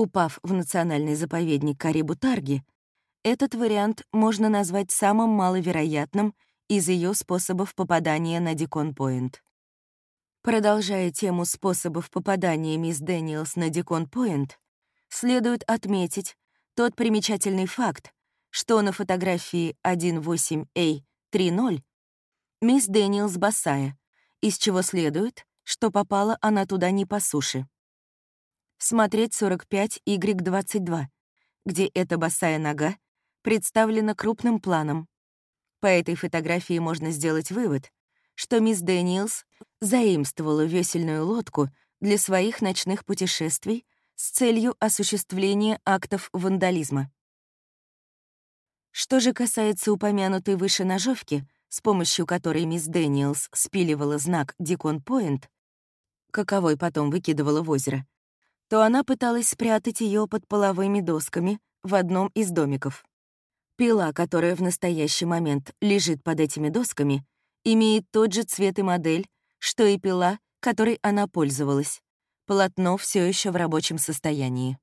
Упав в национальный заповедник Карибу-Тарги, этот вариант можно назвать самым маловероятным из ее способов попадания на Дикон-Пойнт. Продолжая тему способов попадания мисс Дэниелс на Дикон-Пойнт, следует отметить тот примечательный факт, что на фотографии 18A30 мисс Дэниелс босая, из чего следует, что попала она туда не по суше. Смотреть 45Y22, где эта босая нога представлена крупным планом. По этой фотографии можно сделать вывод, что мисс Дэниелс заимствовала весельную лодку для своих ночных путешествий с целью осуществления актов вандализма. Что же касается упомянутой выше ножовки, с помощью которой мисс Дэниелс спиливала знак «Дикон Пойнт», каковой потом выкидывала в озеро, то она пыталась спрятать ее под половыми досками в одном из домиков. Пила, которая в настоящий момент лежит под этими досками, имеет тот же цвет и модель, что и пила, которой она пользовалась. Полотно все еще в рабочем состоянии.